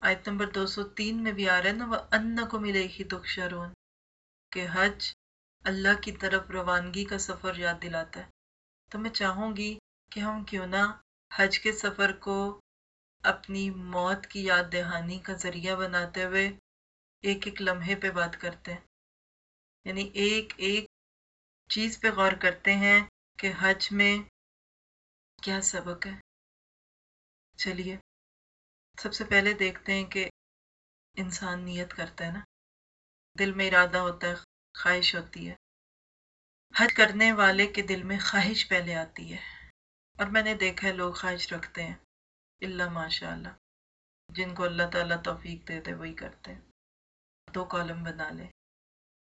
آیت نمبر دو سو تین میں بھی آ رہا ہے نا وہ ان کو ملے ہی دکشرون کہ حج اللہ کی طرف روانگی کا سفر یاد دلاتا ہے۔ تو میں چاہوں گی کہ ہم کیوں نہ حج کے سفر کو اپنی موت کی یاد دہانی کا ذریعہ بناتے ہوئے ایک ایک لمحے پہ بات کرتے ہیں۔ یعنی ایک ایک چیز پہ غور کرتے ہیں کہ حج میں کیا سبق ہے۔ چلیے۔ سب سے پہلے دیکھتے ہیں کہ انسان نیت کرتا ہے نا۔ دل میں ارادہ ہوتا ہے، خواہش ہوتی ہے۔ حج کرنے والے کے دل میں خواہش پہلے آتی ہے۔ اور میں نے دیکھا ہے، لوگ خواہش رکھتے ہیں۔ اللہ ماشاء اللہ، جن کو اللہ تعالیٰ توفیق دے دے، وہی کرتے ہیں۔ دو کالم بنا لیں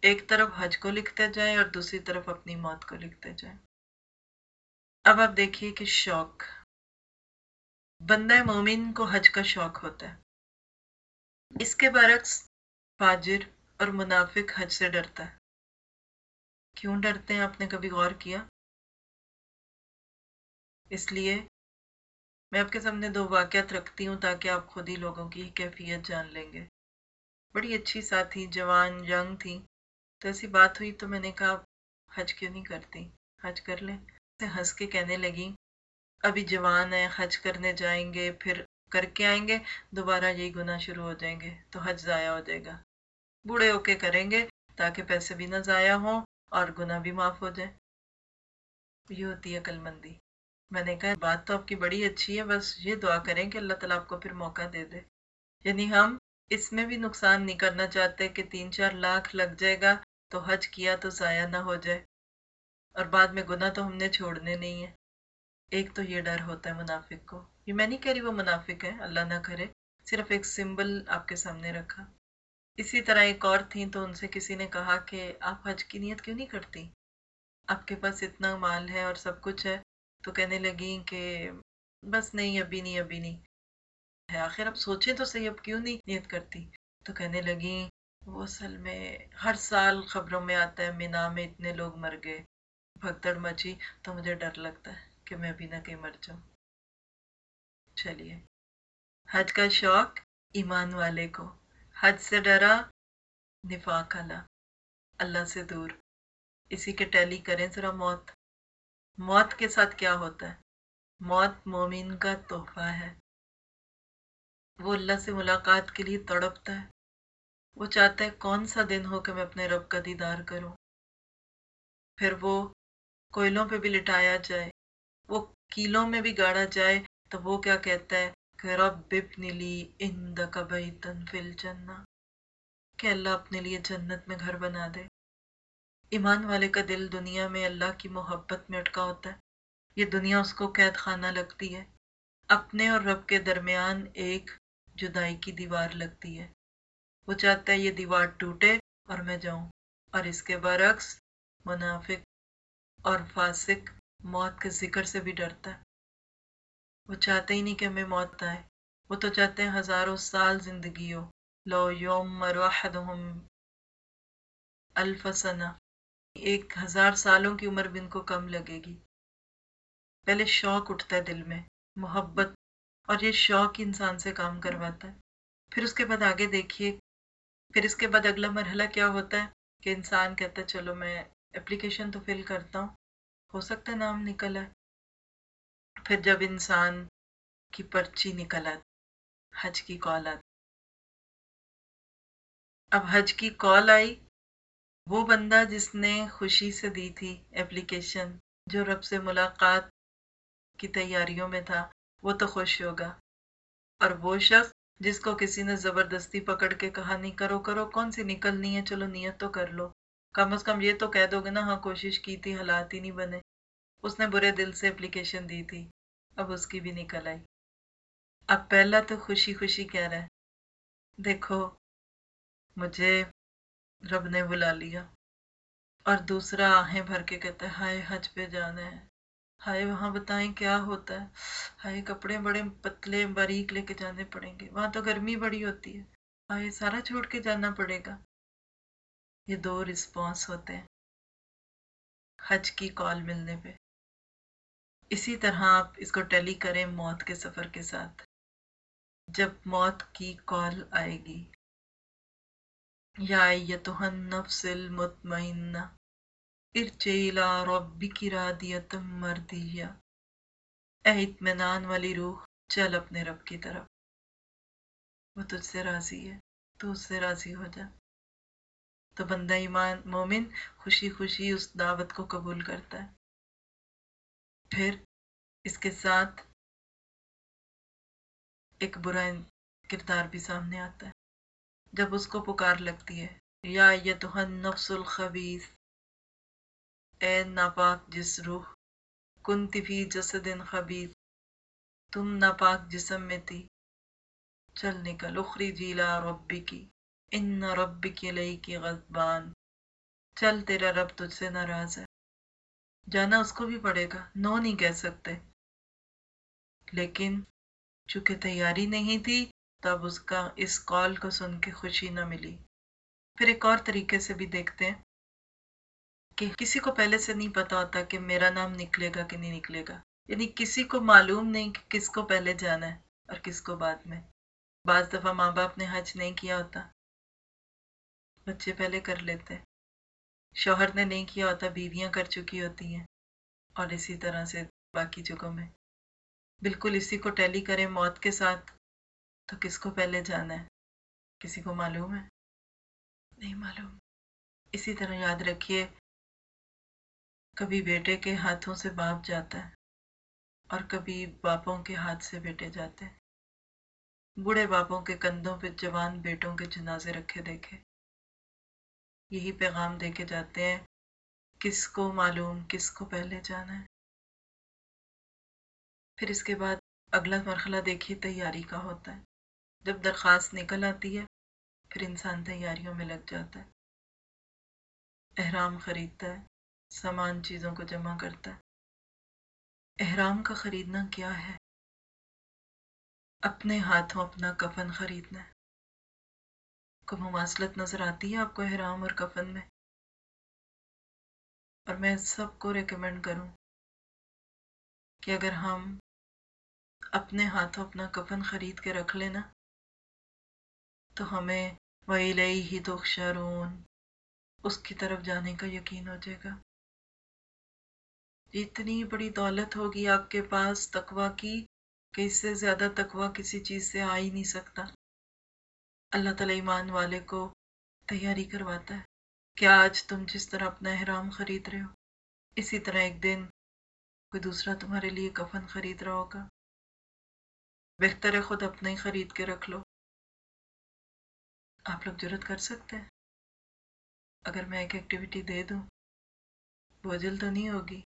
ایک طرف حج کو لکھتے جائیں اور دوسری طرف اپنی موت کو لکھتے جائیں۔ اب آپ دیکھیے کہ شوق بندہ مومن کو حج کا شوق ہوتا ہے۔ اس کے برعکس فاجر اور منافق حج سے ڈرتا ہے۔ کیوں ڈرتے ہیں؟ آپ نے کبھی غور کیا؟ اس لیے میں آپ کے سامنے دو واقعات رکھتی ہوں تاکہ آپ خود ہی لوگوں کی کیفیت جان لیں گے۔ بڑی اچھی ساتھی جوان، ینگ تھی تو ایسی بات ہوئی تو میں نے کہا حج کیوں نہیں کرتی؟ حج کر لیں۔ ہنس کے کہنے لگی ابھی جوان ہیں، حج کرنے جائیں گے، پھر کر کے آئیں گے، دوبارہ یہی گناہ شروع ہو جائیں گے، تو حج ضائع ہو جائے گا۔ بوڑھے ہو کے کریں گے تاکہ پیسے بھی نہ ضائع ہوں اور گناہ بھی معاف ہو جائے یہ ہوتی ہے عقل مندی میں نے کہا، بات تو آپ کی بڑی اچھی ہے، بس یہ دعا کریں کہ اللہ تعالیٰ آپ کو پھر موقع دے دے۔ یعنی ہم اس میں بھی نقصان نہیں کرنا چاہتے کہ تین چار لاکھ لگ جائے گا تو حج کیا تو ضائع نہ ہو جائے۔ اور بعد میں گناہ تو ہم نے چھوڑنے نہیں ہے ایک تو یہ ڈر ہوتا ہے منافق کو۔ یہ میں نہیں کہہ رہی وہ منافق ہے اللہ نہ کرے۔ صرف ایک سمبل آپ کے سامنے رکھا۔ اسی طرح ایک اور تھیں تو ان سے کسی نے کہا کہ آپ حج کی نیت کیوں نہیں کرتی؟ آپ کے پاس اتنا مال ہے اور سب کچھ ہے تو کہنے لگی کہ بس نہیں، ابھی نہیں ابھی نہیں۔ ہے آخر، اب سوچیں تو صحیح، اب کیوں نہیں نیت کرتی؟ تو کہنے لگی وہ اصل میں ہر سال خبروں میں آتا ہے، مینا میں اتنے لوگ مر گئے، بھگدڑ مچی تو مجھے ڈر لگتا ہے۔ کہ میں بھی نہ کہیں مر جاؤں۔ چلیے۔ حج کا شوق ایمان والے کو۔ حج سے ڈرا، نفاق اللہ اللہ سے دور۔ اسی کے ٹیلی کریں ذرا موت۔ موت کے ساتھ کیا ہوتا ہے؟ موت مومن کا تحفہ ہے۔ وہ اللہ سے ملاقات کے لیے تڑپتا ہے۔ وہ چاہتا ہے کون سا دن ہو کہ میں اپنے رب کا دیدار کروں۔ پھر وہ کوئلوں پہ بھی لٹایا جائے۔ وہ کیلوں میں بھی گاڑا جائے تو وہ کیا کہتا ہے کہ رب بب نیلی ان دن فل جنا کہ اللہ اپنے لیے جنت میں گھر بنا دے۔ ایمان والے کا دل دنیا میں اللہ کی محبت میں اٹکا ہوتا ہے۔ یہ دنیا اس کو قید خانہ لگتی ہے۔ اپنے اور رب کے درمیان ایک جدائی کی دیوار لگتی ہے۔ وہ چاہتا ہے یہ دیوار ٹوٹے اور میں جاؤں اور اس کے برعکس منافق اور فاسق موت کے ذکر سے بھی ڈرتا ہے۔ وہ چاہتے ہی نہیں کہ ہمیں موت آئے۔ وہ تو چاہتے ہیں ہزاروں سال زندگی ہو۔ لو یوم الف سنہ۔ ایک ہزار سالوں کی عمر بھی ان کو کم لگے گی۔ پہلے شوق اٹھتا ہے دل میں، محبت، اور یہ شوق انسان سے کام کرواتا ہے۔ پھر اس کے بعد آگے دیکھیے۔ پھر اس کے بعد اگلا مرحلہ کیا ہوتا ہے؟ کہ انسان کہتا ہے، چلو میں اپلیکیشن تو فل کرتا ہوں۔ ہو سکتا ہے نام نکل ہے پھر جب انسان کی پرچی نکل آتی حج کی کال آتی۔ اب حج کی کال آئی، وہ بندہ جس نے خوشی سے دی تھی اپلیکیشن، جو رب سے ملاقات کی تیاریوں میں تھا، وہ تو خوش ہوگا۔ اور وہ شخص جس کو کسی نے زبردستی پکڑ کے کہا، نہیں، کرو کرو، کون سی نکلنی ہے؟ چلو، نیت تو کر لو۔ کم از کم یہ تو کہہ دو گے نا ہاں کوشش کی تھی، حالات ہی نہیں بنے۔ اس نے برے دل سے اپلیکیشن دی تھی۔ اب اس کی بھی نکل آئی۔ اب پہلا تو خوشی خوشی کہہ رہا ہے۔ دیکھو، مجھے رب نے بلا لیا۔ اور دوسرا آہیں بھر کے کہتا ہے، ہائے، حج پہ جانا ہے۔ ہائے، وہاں بتائیں کیا ہوتا ہے؟ ہائے، کپڑے بڑے پتلے، باریک لے کے جانے پڑیں گے۔ وہاں تو گرمی بڑی ہوتی ہے۔ ہائے، سارا چھوڑ کے جانا پڑے گا۔ یہ دو رسپانس ہوتے ہیں حج کی کال ملنے پہ۔ اسی طرح آپ اس کو ٹیلی کریں موت کے سفر کے ساتھ۔ جب موت کی کال آئے گی۔ یا ایتہن نفس المطمئنہ۔ ارجعی الى ربک راضیۃ مردیہ اے اطمینان والی روح، چل اپنے رب کی طرف۔ وہ تجھ سے راضی ہے، تو اس سے راضی ہو جا۔ تو بندہ ایمان، مومن خوشی خوشی اس دعوت کو قبول کرتا ہے۔ پھر اس کے ساتھ ایک برا کردار بھی سامنے آتا ہے۔ جب اس کو پکار لگتی ہے، یا یتہن نفس الخبیث، اے ناپاک جس روح کن فی جسد خبیث، تم ناپاک جسم میں تھی، چل نکل اخری جیلا ربی کی ان ربی کی لئی کی غضبان۔ چل، تیرا رب تجھ سے ناراض ہے۔ جانا اس کو بھی پڑے گا، نو نہیں کہہ سکتے۔ لیکن چونکہ تیاری نہیں تھی، تب اس کا، اس کال کو سن کے خوشی نہ ملی۔ پھر ایک اور طریقے سے بھی دیکھتے ہیں کہ کسی کو پہلے سے نہیں پتا ہوتا کہ میرا نام نکلے گا کہ نہیں نکلے گا۔ یعنی کسی کو معلوم نہیں کہ کس کو پہلے جانا ہے اور کس کو بعد میں۔ بعض دفعہ ماں باپ نے حج نہیں کیا ہوتا۔ بچے پہلے کر لیتے شوہر نے نہیں کیا ہوتا، بیویاں کر چکی ہوتی ہیں۔ اور اسی طرح سے باقی جگہوں میں۔ بالکل اسی کو ٹیلی کریں موت کے ساتھ۔ تو کس کو پہلے جانا ہے؟ کسی کو معلوم ہے؟ نہیں معلوم۔ اسی طرح یاد رکھیے، کبھی بیٹے کے ہاتھوں سے باپ جاتا ہے اور کبھی باپوں کے ہاتھ سے بیٹے جاتے ہیں۔ بوڑھے باپوں کے کندھوں پہ، جوان بیٹوں کے جنازے رکھے دیکھے۔ یہی پیغام دے کے جاتے ہیں، کس کو معلوم، کس کو پہلے جانا ہے۔ پھر اس کے بعد اگلا مرحلہ دیکھیے، تیاری کا ہوتا ہے۔ جب درخواست نکل آتی ہے، پھر انسان تیاریوں میں لگ جاتا ہے۔ احرام خریدتا ہے، سامان چیزوں کو جمع کرتا ہے۔ احرام کا خریدنا کیا ہے؟ اپنے ہاتھوں اپنا کفن خریدنا ہے۔ کو مماثلت نظر آتی ہے آپ کو احرام اور کفن میں؟ اور میں سب کو ریکمینڈ کروں کہ اگر ہم اپنے ہاتھوں اپنا کفن خرید کے رکھ لینا تو ہمیں وہی لئی ہی تو اس کی طرف جانے کا یقین ہو جائے گا۔ اتنی بڑی دولت ہوگی آپ کے پاس تقوا کی کہ اس سے زیادہ تقوا کسی چیز سے آ ہی نہیں سکتا۔ اللہ تعالیٰ ایمان والے کو تیاری کرواتا ہے کیا آج تم جس طرح اپنا احرام خرید رہے ہو، اسی طرح ایک دن کوئی دوسرا تمہارے لیے کفن خرید رہا ہوگا۔ بہتر ہے خود اپنا ہی خرید کے رکھ لو۔ آپ لوگ ضرورت کر سکتے ہیں۔ اگر میں ایک ایکٹیویٹی دے دوں بوجھل تو نہیں ہوگی۔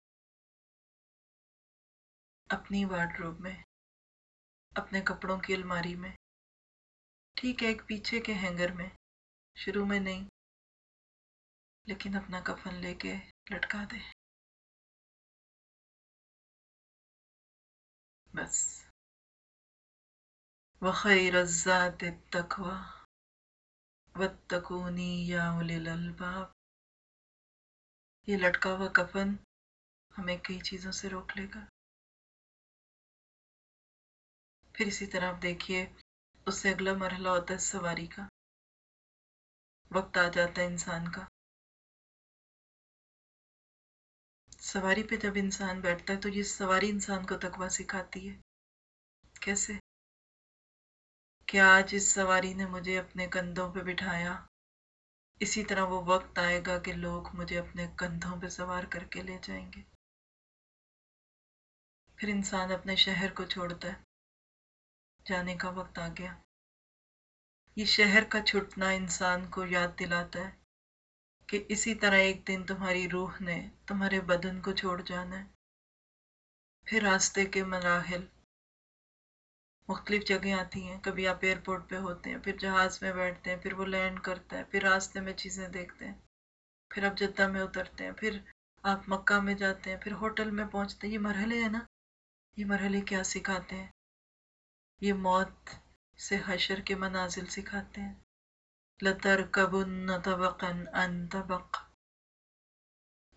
اپنی وارڈروب میں، اپنے کپڑوں کی الماری میں ٹھیک ہے، ایک پیچھے کے ہینگر میں۔ شروع میں نہیں، لیکن اپنا کفن لے کے لٹکا دے۔ بس۔ وخیر الزاد التقوی واتقونی یا اولی الالباب یہ لٹکا ہوا کفن ہمیں کئی چیزوں سے روک لے گا۔ پھر اسی طرح آپ دیکھیے اس سے اگلا مرحلہ ہوتا ہے سواری کا۔ وقت آ جاتا ہے انسان کا۔ سواری پہ جب انسان بیٹھتا ہے تو یہ سواری انسان کو تقوی سکھاتی ہے۔ کیسے؟ کیا آج اس سواری نے مجھے اپنے کندھوں پہ بٹھایا۔ اسی طرح وہ وقت آئے گا کہ لوگ مجھے اپنے کندھوں پہ سوار کر کے لے جائیں گے۔ پھر انسان اپنے شہر کو چھوڑتا ہے۔ جانے کا وقت آ گیا۔ یہ شہر کا چھٹنا انسان کو یاد دلاتا ہے کہ اسی طرح ایک دن تمہاری روح نے تمہارے بدن کو چھوڑ جانا ہے۔ پھر راستے کے مراحل۔ مختلف جگہیں آتی ہیں۔ کبھی آپ ایئرپورٹ پہ ہوتے ہیں، پھر جہاز میں بیٹھتے ہیں، پھر وہ لینڈ کرتا ہے، پھر راستے میں چیزیں دیکھتے ہیں، پھر آپ جدہ میں اترتے ہیں، پھر آپ مکہ میں جاتے ہیں، پھر ہوٹل میں پہنچتے ہیں۔ یہ مرحلے ہیں نا؟ یہ مرحلے کیا سکھاتے ہیں؟ یہ موت سے حشر کے منازل سکھاتے ہیں۔ لطر کبن طبقن ان طبق۔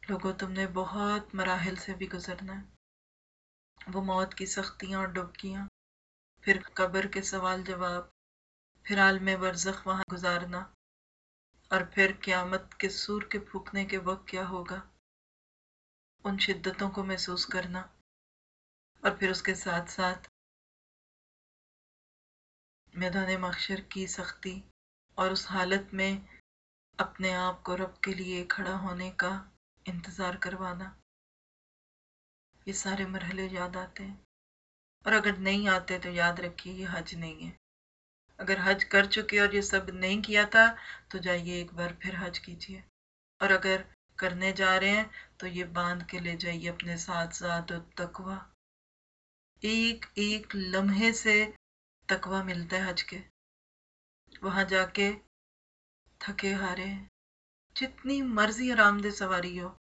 لوگوں، تم نے بہت مراحل سے بھی گزرنا ہے۔ وہ موت کی سختیاں اور ڈبکیاں۔ پھر قبر کے سوال جواب۔ پھر عالم برزخ وہاں گزارنا۔ اور پھر قیامت کے سور کے پھونکنے کے وقت کیا ہوگا؟ ان شدتوں کو محسوس کرنا۔ اور پھر اس کے ساتھ ساتھ میدان مخشر کی سختی اور اس حالت میں اپنے آپ کو رب کے لیے کھڑا ہونے کا انتظار کروانا۔ یہ سارے مرحلے یاد آتے ہیں۔ اور اگر نہیں آتے تو یاد رکھیے یہ حج نہیں ہے۔ اگر حج کر چکے اور یہ سب نہیں کیا تھا تو جائیے ایک بار پھر حج کیجیے۔ اور اگر کرنے جا رہے ہیں تو یہ باندھ کے لے جائیے اپنے ساتھ ذات و تقوا ایک ایک لمحے سے تقوا ملتا ہے حج کے۔ وہاں جا کے تھکے ہارے۔ جتنی مرضی آرام دہ سواری ہو،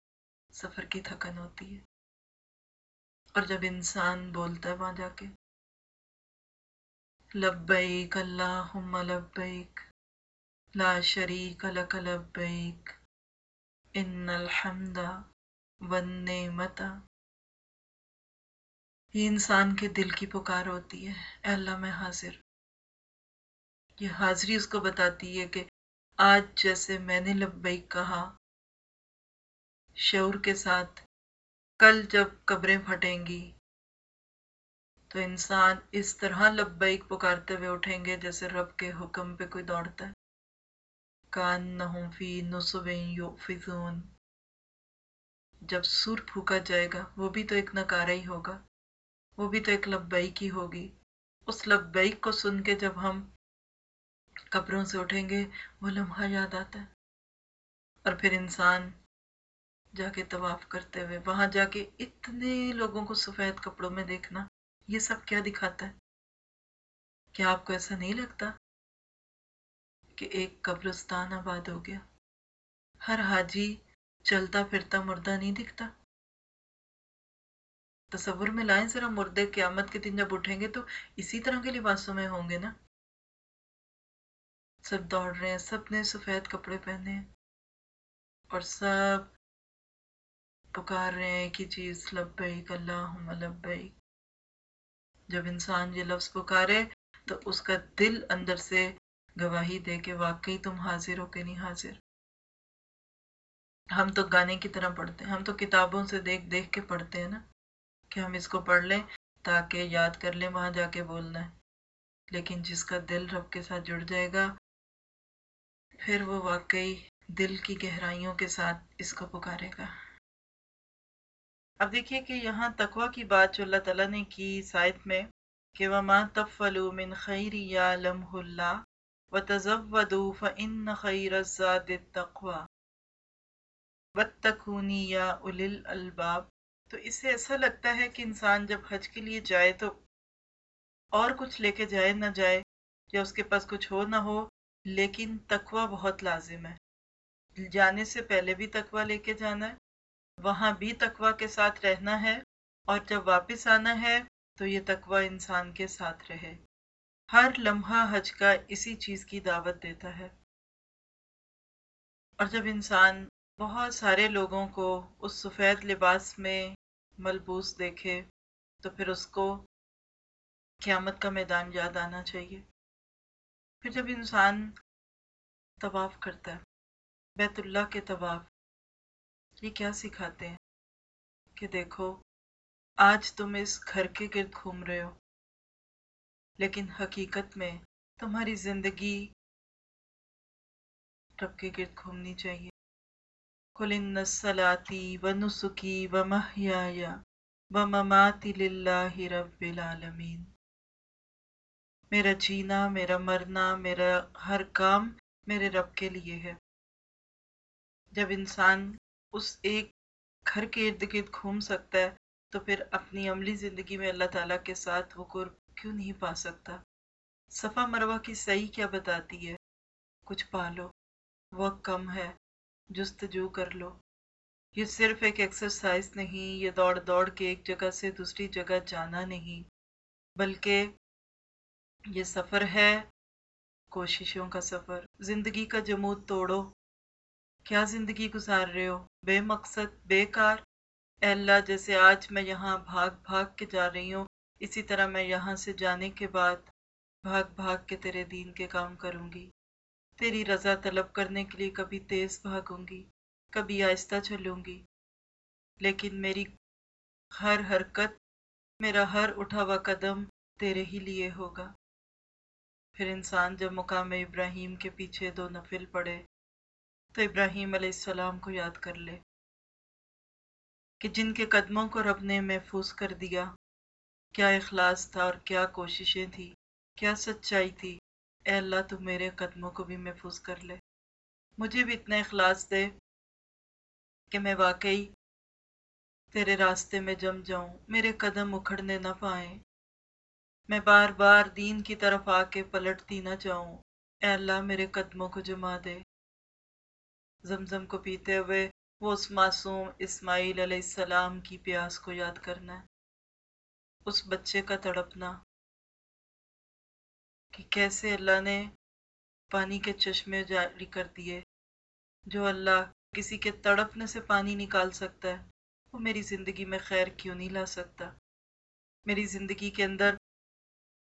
سفر کی تھکن ہوتی ہے۔ اور جب انسان بولتا ہے وہاں جا کے، لبیک اللہم لبیک، لا شریک لک لبیک، ان الحمد والنعمت یہ انسان کے دل کی پکار ہوتی ہے۔ اے اللہ، میں حاضر۔ یہ حاضری اس کو بتاتی ہے کہ آج جیسے میں نے لبیک کہا، شعور کے ساتھ کل جب قبریں پھٹیں گی، تو انسان اس طرح لبیک پکارتے ہوئے اٹھیں گے جیسے رب کے حکم پہ کوئی دوڑتا ہے۔ کان نہ فی نصبین جب سر پھونکا جائے گا، وہ بھی تو ایک نکارا ہی ہوگا۔ وہ بھی تو ایک لبیک ہی ہوگی۔ اس لبیک کو سن کے جب ہم قبروں سے اٹھیں گے، وہ لمحہ یاد آتا ہے۔ اور پھر انسان جا کے طواف کرتے ہوئے، وہاں جا کے اتنے لوگوں کو سفید کپڑوں میں دیکھنا، یہ سب کیا دکھاتا ہے؟ کیا آپ کو ایسا نہیں لگتا کہ ایک قبرستان آباد ہو گیا؟ ہر حاجی چلتا پھرتا مردہ نہیں دکھتا۔ تصور میں لائیں ذرا مردے قیامت کے دن جب اٹھیں گے تو اسی طرح کے لباسوں میں ہوں گے نا۔ سب دوڑ رہے ہیں، سب نے سفید کپڑے پہنے ہیں اور سب پکار رہے ہیں ایک ہی چیز لبیک، اللہم لبیک۔ جب انسان یہ لفظ پکارے تو اس کا دل اندر سے گواہی دے کہ واقعی تم حاضر ہو کہ نہیں حاضر۔ ہم تو گانے کی طرح پڑھتے ہیں، ہم تو کتابوں سے دیکھ دیکھ کے پڑھتے ہیں نا۔ کہ ہم اس کو پڑھ لیں تاکہ یاد کر لیں وہاں جا کے بولنا ہے۔ لیکن جس کا دل رب کے ساتھ جڑ جائے گا، پھر وہ واقعی دل کی گہرائیوں کے ساتھ اس کو پکارے گا۔ اب دیکھیے کہ یہاں تقوی کی بات جو اللہ تعالیٰ نے کی سائد میں کہ وما تفلو من خیر یا لمح اللہ و تزودو فإن خیر الزاد التقوی واتقونی یا اول الالباب تو اس سے ایسا لگتا ہے کہ انسان جب حج کے لیے جائے تو اور کچھ لے کے جائے نہ جائے یا اس کے پاس کچھ ہو نہ ہو، لیکن تقوی بہت لازم ہے۔ جانے سے پہلے بھی تقوی لے کے جانا ہے، وہاں بھی تقوی کے ساتھ رہنا ہے اور جب واپس آنا ہے تو یہ تقوی انسان کے ساتھ رہے۔ ہر لمحہ حج کا اسی چیز کی دعوت دیتا ہے۔ اور جب انسان بہت سارے لوگوں کو اس سفید لباس میں ملبوس دیکھے تو پھر اس کو قیامت کا میدان یاد آنا چاہیے۔ پھر جب انسان طواف کرتا ہے، بیت اللہ کے طواف، یہ کیا سکھاتے ہیں؟ کہ دیکھو، آج تم اس گھر کے گرد گھوم رہے ہو، لیکن حقیقت میں تمہاری زندگی رب کے گرد گھومنی چاہیے۔ کل نسلاتی و نسخی و محیا و مماتی للہ رب العالمین میرا جینا، میرا مرنا، میرا ہر کام میرے رب کے لیے ہے۔ جب انسان اس ایک گھر کے ارد گرد گھوم سکتا ہے، تو پھر اپنی عملی زندگی میں اللہ تعالیٰ کے ساتھ وہ قرب کیوں نہیں پا سکتا؟ صفا مروہ کی صحیح کیا بتاتی ہے؟ کچھ پالو، وقت کم ہے۔ جستجو کر لو۔ یہ صرف ایک ایکسرسائز نہیں، یہ دوڑ دوڑ کے ایک جگہ سے دوسری جگہ جانا نہیں، بلکہ یہ سفر ہے۔ کوششوں کا سفر۔ زندگی کا جمود توڑو۔ کیا زندگی گزار رہے ہو؟ بے مقصد، بے کار۔ اے اللہ، جیسے آج میں یہاں بھاگ بھاگ کے جا رہی ہوں، اسی طرح میں یہاں سے جانے کے بعد بھاگ بھاگ کے تیرے دین کے کام کروں گی۔ تیری رضا طلب کرنے کے لیے کبھی تیز بھاگوں گی، کبھی آہستہ چلوں گی۔ لیکن میری ہر حرکت، میرا ہر اٹھا ہوا قدم تیرے ہی لیے ہوگا۔ پھر انسان جب مقام ابراہیم کے پیچھے دو نفل پڑے، تو ابراہیم علیہ السلام کو یاد کر لے کہ جن کے قدموں کو رب نے محفوظ کر دیا، کیا اخلاص تھا اور کیا کوششیں تھی کیا سچائی تھی اے اللہ تو میرے قدموں کو بھی محفوظ کر لے۔ مجھے بھی اتنا اخلاص دے کہ میں واقعی تیرے راستے میں جم جاؤں، میرے قدم اکھڑنے نہ پائیں۔ میں بار بار دین کی طرف آ کے پلٹتی نہ جاؤں۔ اے اللہ میرے قدموں کو جما دے۔ زمزم کو پیتے ہوئے وہ اس معصوم اسماعیل علیہ السلام کی پیاس کو یاد کرنا ہے اس بچے کا تڑپنا۔ کہ کیسے اللہ نے پانی کے چشمے جاری کر دیے، جو اللہ کسی کے تڑپنے سے پانی نکال سکتا ہے، وہ میری زندگی میں خیر کیوں نہیں لا سکتا؟ میری زندگی کے اندر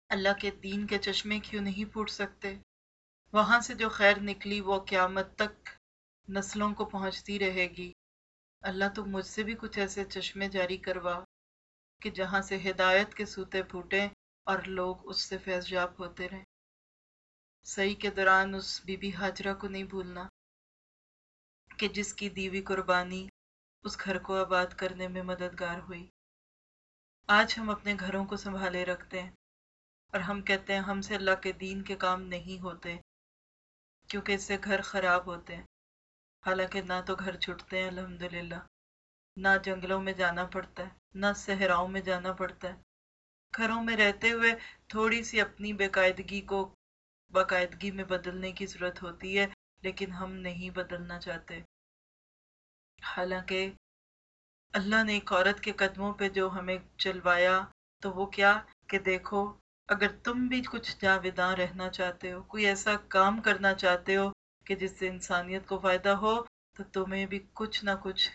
اللہ کے دین کے چشمے کیوں نہیں پھوٹ سکتے؟ وہاں سے جو خیر نکلی، وہ قیامت تک نسلوں کو پہنچتی رہے گی۔ اللہ تو مجھ سے بھی کچھ ایسے چشمے جاری کروا کہ جہاں سے ہدایت کے سوتے پھوٹیں اور لوگ اس سے فیض جاب ہوتے رہیں صحیح کے دوران اس بی بی حاجرہ کو نہیں بھولنا کہ جس کی دیوی قربانی اس گھر کو آباد کرنے میں مددگار ہوئی۔ آج ہم اپنے گھروں کو سنبھالے رکھتے ہیں اور ہم کہتے ہیں ہم سے اللہ کے دین کے کام نہیں ہوتے کیونکہ اس سے گھر خراب ہوتے ہیں۔ حالانکہ نہ تو گھر چھٹتے ہیں الحمد للہ نہ جنگلوں میں جانا پڑتا ہے، نہ صحراؤں میں جانا پڑتا ہے۔ گھروں میں رہتے ہوئے تھوڑی سی اپنی باقاعدگی کو باقاعدگی میں بدلنے کی ضرورت ہوتی ہے، لیکن ہم نہیں بدلنا چاہتے۔ حالانکہ اللہ نے ایک عورت کے قدموں پہ جو ہمیں چلوایا تو وہ کیا کہ دیکھو، اگر تم بھی کچھ جاویداں رہنا چاہتے ہو، کوئی ایسا کام کرنا چاہتے ہو کہ جس سے انسانیت کو فائدہ ہو، تو تمہیں بھی کچھ نہ کچھ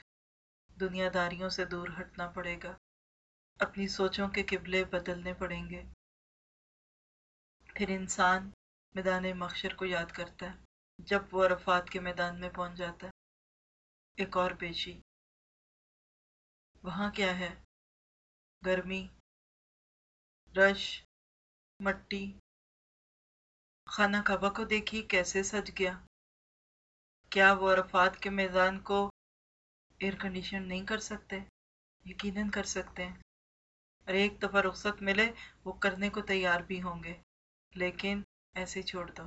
دنیا داریوں سے دور ہٹنا پڑے گا۔ اپنی سوچوں کے قبلے بدلنے پڑیں گے۔ پھر انسان میدان مخشر کو یاد کرتا ہے، جب وہ عرفات کے میدان میں پہنچ جاتا ہے۔ ایک اور پیشی۔ وہاں کیا ہے؟ گرمی، رش، مٹی۔ خانہ کعبہ کو دیکھی کیسے سج گیا۔ کیا وہ عرفات کے میدان کو ایئر کنڈیشن نہیں کر سکتے؟ یقیناً کر سکتے ہیں۔ اور ایک دفعہ رخصت ملے، وہ کرنے کو تیار بھی ہوں گے۔ لیکن ایسے چھوڑ دو،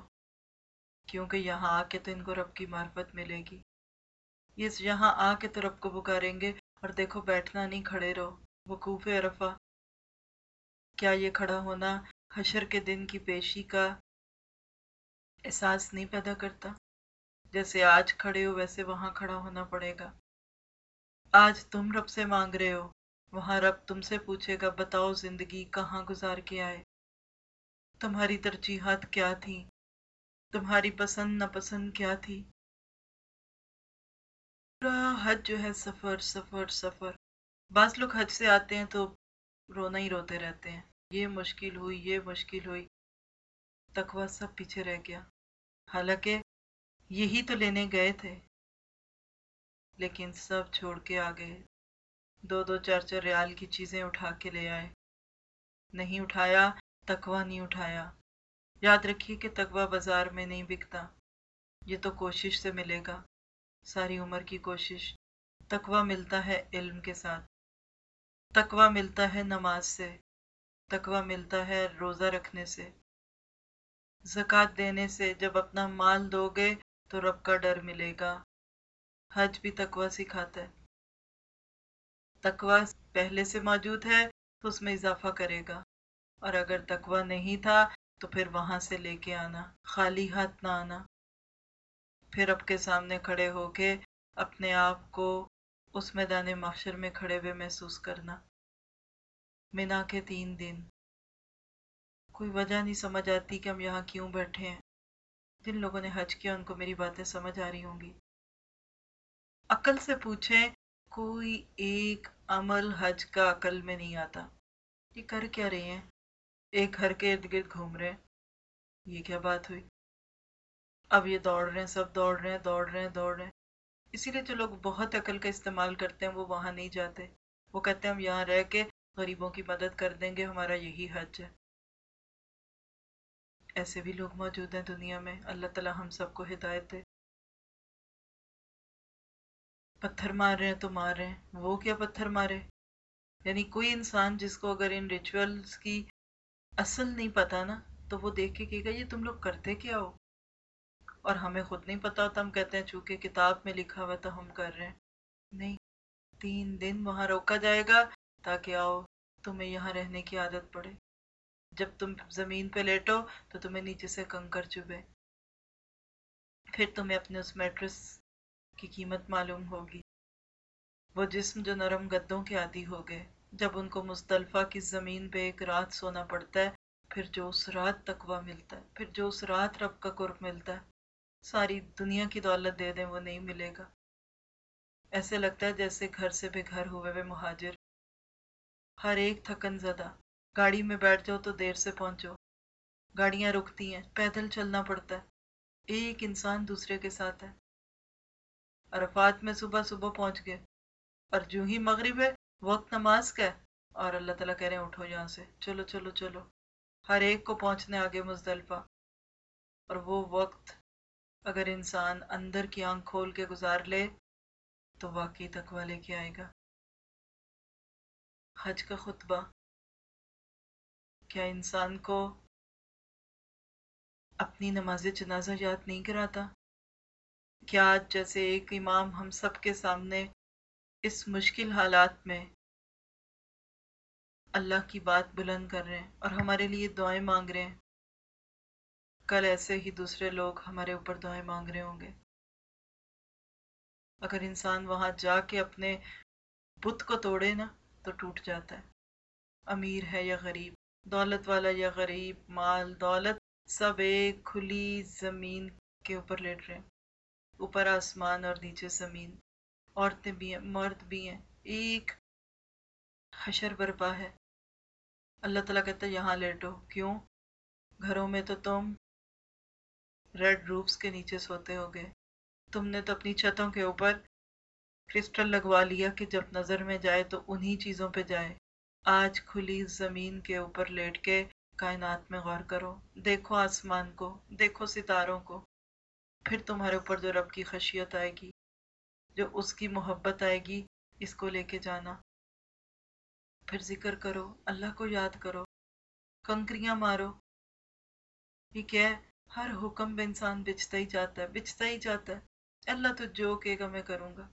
کیونکہ یہاں آ کے تو ان کو رب کی معرفت ملے گی۔ یہ یہاں آ کے تو رب کو پکاریں گے اور دیکھو بیٹھنا نہیں، کھڑے رہو۔ وقوف عرفہ، کیا یہ کھڑا ہونا حشر کے دن کی پیشی کا احساس نہیں پیدا کرتا؟ جیسے آج کھڑے ہو، ویسے وہاں کھڑا ہونا پڑے گا۔ آج تم رب سے مانگ رہے ہو۔ وہاں رب تم سے پوچھے گا، بتاؤ زندگی کہاں گزار کے آئے؟ تمہاری ترجیحات کیا تھی تمہاری پسند ناپسند کیا تھی؟ پورا حج جو ہے سفر سفر سفر۔ بعض لوگ حج سے آتے ہیں تو رونا ہی روتے رہتے ہیں۔ یہ مشکل ہوئی، یہ مشکل ہوئی۔ تقوی سب پیچھے رہ گیا۔ حالانکہ یہی تو لینے گئے تھے، لیکن سب چھوڑ کے آ گئے۔ دو دو چار چار ریال کی چیزیں اٹھا کے لے آئے۔ نہیں اٹھایا تکوا نہیں اٹھایا۔ یاد رکھیے کہ تکوا بازار میں نہیں بکتا۔ یہ تو کوشش سے ملے گا۔ ساری عمر کی کوشش۔ تکوا ملتا ہے علم کے ساتھ۔ تکوا ملتا ہے نماز سے۔ تکوا ملتا ہے روزہ رکھنے سے۔ زکوٰۃ دینے سے جب اپنا مال دو گے تو رب کا ڈر ملے گا۔ حج بھی تقوا سکھاتا ہے۔ تقوا پہلے سے موجود ہے تو اس میں اضافہ کرے گا۔ اور اگر تقوا نہیں تھا تو پھر وہاں سے لے کے آنا، خالی ہاتھ نہ آنا۔ پھر اب کے سامنے کھڑے ہو کے اپنے آپ کو اس میدان معاشر میں کھڑے ہوئے محسوس کرنا۔ منا کے تین دن۔ کوئی وجہ نہیں سمجھ آتی کہ ہم یہاں کیوں بیٹھے ہیں۔ جن لوگوں نے حج کیا، ان کو میری باتیں سمجھ آ رہی ہوں گی۔ عقل سے پوچھیں کوئی ایک عمل حج کا عقل میں نہیں آتا۔ یہ کر کیا رہی ہیں؟ ایک گھر کے ارد گرد گھوم رہے ہیں۔ یہ کیا بات ہوئی؟ اب یہ دوڑ رہے ہیں، سب دوڑ رہے ہیں، دوڑ رہے ہیں، دوڑ رہے ہیں۔ اسی لیے جو لوگ بہت عقل کا استعمال کرتے ہیں، وہ وہاں نہیں جاتے۔ وہ کہتے ہیں، ہم یہاں رہ کے غریبوں کی مدد کر دیں گے، ہمارا یہی حج ہے۔ ایسے بھی لوگ موجود ہیں دنیا میں۔ اللہ تعالیٰ ہم سب کو ہدایت دے۔ پتھر مار رہے ہیں تو مار رہے ہیں۔ وہ کیا پتھر مارے؟ یعنی کوئی انسان جس کو اگر ان ریچولس کی اصل نہیں پتا نا، تو وہ دیکھ کے کہے گا، یہ تم لوگ کرتے کیا ہو؟ اور ہمیں خود نہیں پتا ہوتا، ہم کہتے ہیں، چونکہ کتاب میں لکھا ہوا تو ہم کر رہے ہیں۔ نہیں، تین دن وہاں روکا جائے گا تاکہ آؤ، تمہیں یہاں رہنے کی عادت پڑے۔ جب تم زمین پہ لیٹو تو تمہیں نیچے سے کنکر چبے پھر تمہیں اپنے اس میٹرس کی قیمت معلوم ہوگی۔ وہ جسم جو نرم گدوں کے عادی ہو گئے۔ جب ان کو مصطلفہ کی زمین پہ ایک رات سونا پڑتا ہے، پھر جو اس رات تقوی ملتا ہے، پھر جو اس رات رب کا قرب ملتا ہے۔ ساری دنیا کی دولت دے دیں، وہ نہیں ملے گا۔ ایسے لگتا ہے جیسے گھر سے بے گھر ہوئے ہوئے مہاجر۔ ہر ایک تھکن زدہ۔ گاڑی میں بیٹھ جاؤ تو دیر سے پہنچو۔ گاڑیاں رکتی ہیں، پیدل چلنا پڑتا ہے۔ ایک انسان دوسرے کے ساتھ ہے۔ عرفات میں صبح صبح پہنچ گئے۔ اور جو ہی مغرب ہے، وقت نماز کا ہے۔ اور اللہ تعالیٰ کہہ رہے ہیں، اٹھو یہاں سے۔ چلو چلو چلو۔ ہر ایک کو پہنچنے آگے مزدلفہ۔ اور وہ وقت اگر انسان اندر کی آنکھ کھول کے گزار لے، تو واقعی تقوی لے کے آئے گا۔ حج کا خطبہ۔ کیا انسان کو اپنی نماز جنازہ یاد نہیں کراتا؟ کیا آج جیسے ایک امام ہم سب کے سامنے اس مشکل حالات میں اللہ کی بات بلند کر رہے ہیں اور ہمارے لیے دعائیں مانگ رہے ہیں؟ کل ایسے ہی دوسرے لوگ ہمارے اوپر دعائیں مانگ رہے ہوں گے۔ اگر انسان وہاں جا کے اپنے بت کو توڑے نا، تو ٹوٹ جاتا ہے۔ امیر ہے یا غریب، دولت والا یا غریب، مال، دولت سب ایک کھلی زمین کے اوپر لیٹ رہے ہیں۔ اوپر آسمان اور نیچے زمین۔ عورتیں بھی ہیں، مرد بھی ہیں۔ ایک حشر برپا ہے۔ اللہ تعالیٰ کہتا ہے، یہاں لیٹو۔ کیوں؟ گھروں میں تو تم ریڈ روپس کے نیچے سوتے ہو گئے تم نے تو اپنی چھتوں کے اوپر کرسٹل لگوا لیا کہ جب نظر میں جائے تو انہی چیزوں پہ جائے۔ آج کھلی زمین کے اوپر لیٹ کے کائنات میں غور کرو۔ دیکھو آسمان کو، دیکھو ستاروں کو۔ پھر تمہارے اوپر جو رب کی خشیت آئے گی، جو اس کی محبت آئے گی، اس کو لے کے جانا۔ پھر ذکر کرو، اللہ کو یاد کرو۔ کنکریاں مارو۔ یہ کیا ہے؟ ہر حکم پہ انسان بچتا ہی جاتا ہے، بچتا ہی جاتا ہے۔ اللہ تو جو کہے گا میں کروں گا۔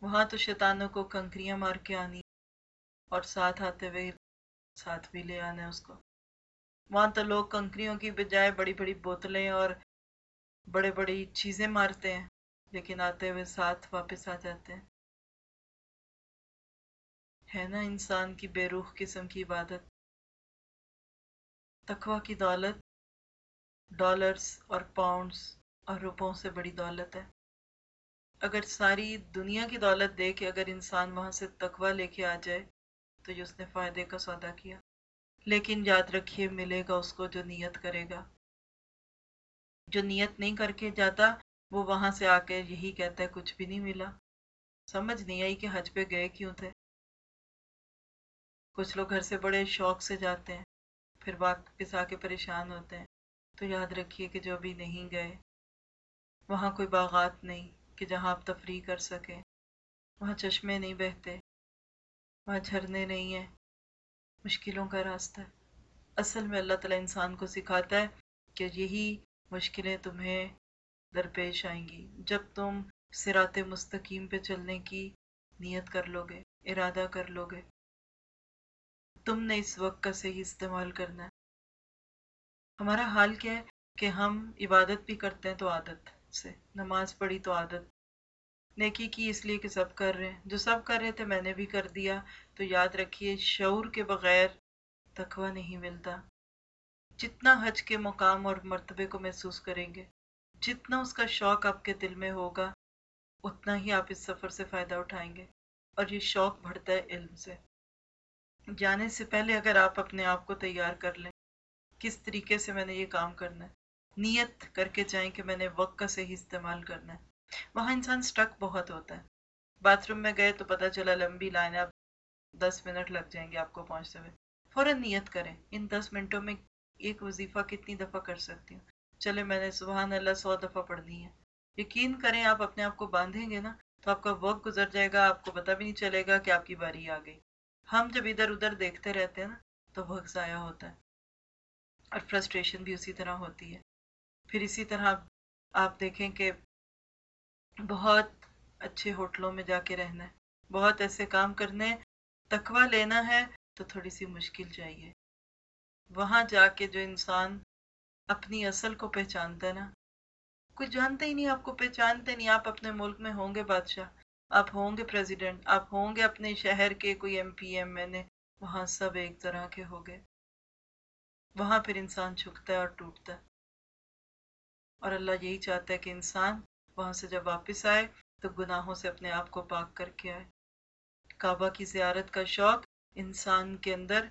وہاں تو شیطانوں کو کنکریاں مار کے آنی۔ اور ساتھ آتے ہوئے ساتھ بھی لے آنا ہے اس کو۔ وہاں تو لوگ کنکریوں کی بجائے بڑی بڑی بوتلیں اور بڑے بڑی چیزیں مارتے ہیں، لیکن آتے ہوئے ساتھ واپس آ جاتے ہیں۔ ہے نا انسان کی بے روح قسم کی عبادت؟ تقوی کی دولت ڈالرز اور پاؤنڈز اور روپوں سے بڑی دولت ہے۔ اگر ساری دنیا کی دولت دے کے اگر انسان وہاں سے تقوی لے کے آ جائے، تو یہ اس نے فائدے کا سودا کیا۔ لیکن یاد رکھیے، ملے گا اس کو جو نیت کرے گا۔ جو نیت نہیں کر کے جاتا، وہ وہاں سے آ کے یہی کہتا ہے، کچھ بھی نہیں ملا۔ سمجھ نہیں آئی کہ حج پہ گئے کیوں تھے۔ کچھ لوگ گھر سے بڑے شوق سے جاتے ہیں، پھر واپس آ کے پریشان ہوتے ہیں۔ تو یاد رکھیے کہ جو ابھی نہیں گئے، وہاں کوئی باغات نہیں کہ جہاں آپ تفریح کر سکیں۔ وہاں چشمے نہیں بہتے، وہاں جھرنے نہیں ہیں۔ مشکلوں کا راستہ۔ اصل میں اللہ تعالیٰ انسان کو سکھاتا ہے کہ یہی مشکلیں تمہیں درپیش آئیں گی۔ جب تم سرات مستقیم پہ چلنے کی نیت کر لو گے ارادہ کر لو گے تم نے اس وقت کا صحیح استعمال کرنا ہے۔ ہمارا حال کیا ہے کہ ہم عبادت بھی کرتے ہیں تو عادت سے۔ نماز پڑھی تو عادت۔ نیکی کی اس لیے کہ سب کر رہے ہیں۔ جو سب کر رہے تھے، میں نے بھی کر دیا۔ تو یاد رکھیے، شعور کے بغیر تقوی نہیں ملتا۔ جتنا حج کے مقام اور مرتبے کو محسوس کریں گے، جتنا اس کا شوق آپ کے دل میں ہوگا، اتنا ہی آپ اس سفر سے فائدہ اٹھائیں گے۔ اور یہ شوق بڑھتا ہے علم سے۔ جانے سے پہلے اگر آپ اپنے آپ کو تیار کر لیں، کس طریقے سے میں نے یہ کام کرنا ہے؟ نیت کر کے چاہیں کہ میں نے وقت کا صحیح استعمال کرنا ہے۔ وہاں انسان سٹک بہت ہوتا ہے۔ باتھ روم میں گئے تو پتہ چلا لمبی لائن اب دس منٹ لگ جائیں گے آپ کو پہنچتے ہوئے۔ فوراً نیت کریں۔ ان دس منٹوں میں ایک وظیفہ کتنی دفعہ کر سکتی ہوں۔ چلے، میں نے سبحان اللہ سو دفعہ پڑھنی ہے یقین کریں، آپ اپنے آپ کو باندھیں گے نا تو آپ کا وقت گزر جائے گا، آپ کو پتہ بھی نہیں چلے گا کہ آپ کی باری آ گئی۔ ہم جب ادھر ادھر دیکھتے رہتے ہیں نا تو وقت ضائع ہوتا ہے اور فرسٹریشن بھی اسی طرح ہوتی ہے۔ پھر اسی طرح آپ دیکھیں کہ بہت اچھے ہوٹلوں میں جا کے رہنا ہے، بہت ایسے کام کرنے، تقوی لینا ہے تو تھوڑی سی مشکل چاہیے۔ وہاں جا کے جو انسان اپنی اصل کو پہچانتا ہے نا۔ کوئی جانتے ہی نہیں، آپ کو پہچانتے نہیں، آپ اپنے ملک میں ہوں گے بادشاہ، آپ ہوں گے پریزیڈنٹ آپ ہوں گے اپنے شہر کے کوئی M P M N A وہاں سب ایک طرح کے ہو گئے۔ وہاں پھر انسان چھکتا ہے اور ٹوٹتا ہے۔ اور اللہ یہی چاہتا ہے کہ انسان وہاں سے جب واپس آئے تو گناہوں سے اپنے آپ کو پاک کر کے آئے۔ کعبہ کی زیارت کا شوق انسان کے اندر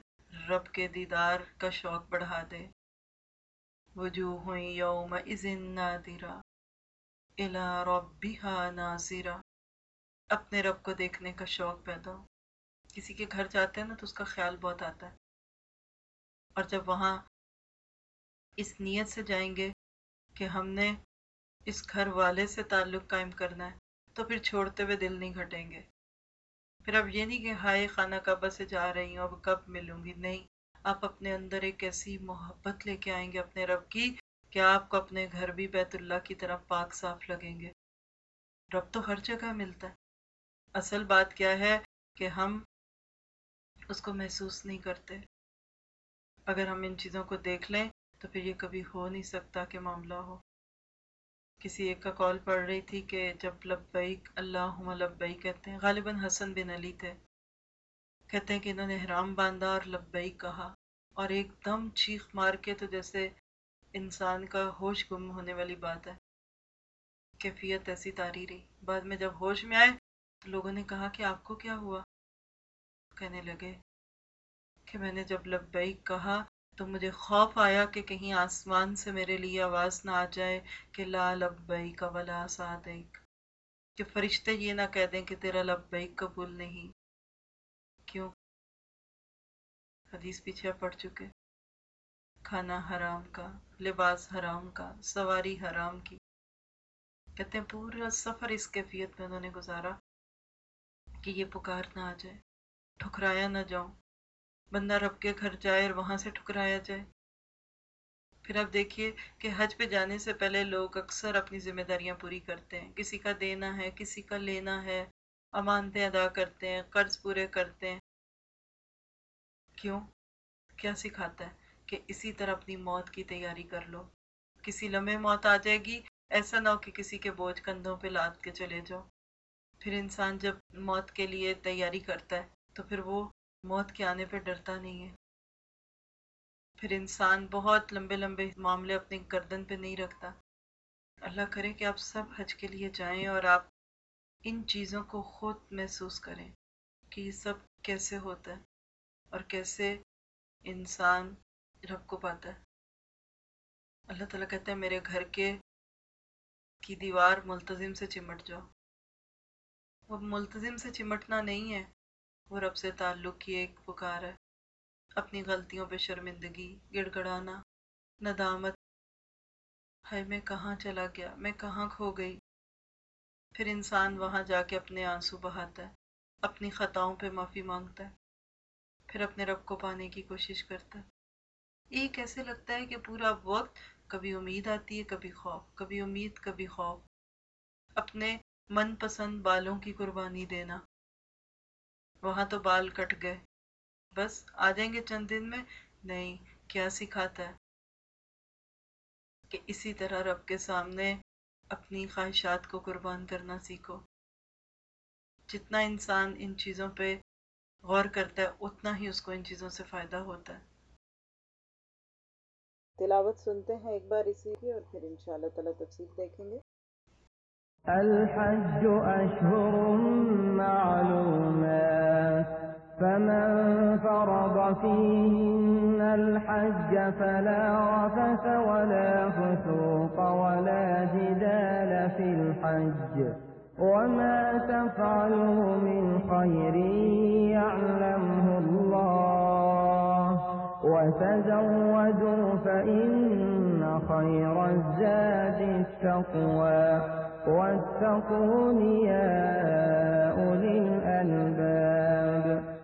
رب کے دیدار کا شوق بڑھا دے۔ وجوہ یوم اذن نادرہ، الى ربها ناظرہ۔ اپنے رب کو دیکھنے کا شوق پیدا ہو۔ کسی کے گھر جاتے ہیں نا تو اس کا خیال بہت آتا ہے۔ اور جب وہاں اس نیت سے جائیں گے کہ ہم نے اس گھر والے سے تعلق قائم کرنا ہے، تو پھر چھوڑتے ہوئے دل نہیں گھٹیں گے۔ پھر اب یہ نہیں کہ ہائے خانہ کعبہ سے جا رہی ہوں، اب کب ملوں گی؟ نہیں، آپ اپنے اندر ایک ایسی محبت لے کے آئیں گے اپنے رب کی کہ آپ کو اپنے گھر بھی بیت اللہ کی طرف پاک صاف لگیں گے۔ رب تو ہر جگہ ملتا ہے۔ اصل بات کیا ہے کہ ہم اس کو محسوس نہیں کرتے۔ اگر ہم ان چیزوں کو دیکھ لیں تو پھر یہ کبھی ہو نہیں سکتا کہ معاملہ ہو۔ کسی ایک کا کال پڑ رہی تھی کہ جب لبیک اللہ لبیک کہتے ہیں، غالباً حسن بن علی تھے۔ کہتے ہیں کہ انہوں نے حرام باندھا اور لبیک کہا۔ اور ایک دم چیخ مار کے تو جیسے انسان کا ہوش گم ہونے والی بات ہے۔ کیفیت ایسی تاری رہی۔ بعد میں جب ہوش میں آئے تو لوگوں نے کہا کہ آپ کو کیا ہوا؟ کہنے لگے کہ میں نے جب لبیک کہا تو مجھے خوف آیا کہ کہیں آسمان سے میرے لیے آواز نہ آ جائے کہ لا لبیک ولا صادق کہ فرشتے یہ نہ کہہ دیں کہ تیرا لبیک قبول نہیں۔ کیوں؟ حدیث پیچھے پڑ چکے۔ کھانا حرام کا، لباس حرام کا، سواری حرام کی۔ کہتے ہیں پورا سفر اس کیفیت میں انہوں نے گزارا کہ یہ پکار نہ آ جائے۔ ٹھکرایا نہ جاؤں۔ بندہ رب کے گھر جائے اور وہاں سے ٹھکرایا جائے۔ پھر آپ دیکھیے کہ حج پہ جانے سے پہلے لوگ اکثر اپنی ذمہ داریاں پوری کرتے ہیں۔ کسی کا دینا ہے، کسی کا لینا ہے، امانتیں ادا کرتے ہیں، قرض پورے کرتے ہیں۔ کیوں؟ کیا سکھاتا ہے کہ اسی طرح اپنی موت کی تیاری کر لو۔ کسی لمحے موت آ جائے گی، ایسا نہ ہو کہ کسی کے بوجھ کندھوں پہ لاد کے چلے جاؤ۔ پھر انسان جب موت کے لیے تیاری کرتا ہے تو پھر وہ موت کے آنے پہ ڈرتا نہیں ہے۔ پھر انسان بہت لمبے لمبے معاملے اپنی گردن پہ نہیں رکھتا۔ اللہ کرے کہ آپ سب حج کے لیے جائیں اور آپ ان چیزوں کو خود محسوس کریں کہ یہ سب کیسے ہوتا ہے اور کیسے انسان رب کو پاتا ہے۔ اللہ تعالیٰ کہتا ہے، میرے گھر کے کی دیوار ملتظم سے چمٹ جاؤ۔ وہ ملتظم سے چمٹنا نہیں ہے۔ وہ رب سے تعلق کی ایک پکار ہے۔ اپنی غلطیوں پہ شرمندگی گڑ گڑانا ندامت۔ ہائے، میں کہاں چلا گیا؟ میں کہاں کھو گئی؟ پھر انسان وہاں جا کے اپنے آنسو بہاتا ہے، اپنی خطاؤں پہ معافی مانگتا ہے، پھر اپنے رب کو پانے کی کوشش کرتا ہے۔ ایک ایسے لگتا ہے کہ پورا وقت کبھی امید آتی ہے، کبھی خوف، کبھی امید، کبھی خوف۔ اپنے من پسند بالوں کی قربانی دینا۔ وہاں تو بال کٹ گئے۔ بس آ جائیں گے چند دن میں؟ نہیں کیا سکھاتا ہے؟ کہ اسی طرح رب کے سامنے اپنی خواہشات کو قربان کرنا سیکھو۔ جتنا انسان ان چیزوں پہ غور کرتا ہے اتنا ہی اس کو ان چیزوں سے فائدہ ہوتا ہے۔ تلاوت سنتے ہیں ایک بار اسی کی اور پھر انشاءاللہ تعالی تفصیل دیکھیں گے۔ الحج أشهر معلومات فمن فرض فيهن الحج فلا رفث ولا فسوق ولا جدال في الحج وما تفعلوا من خير يعلمه الله وتزودوا فإن خير الزاد التقوى واتقون يا أولي الألباب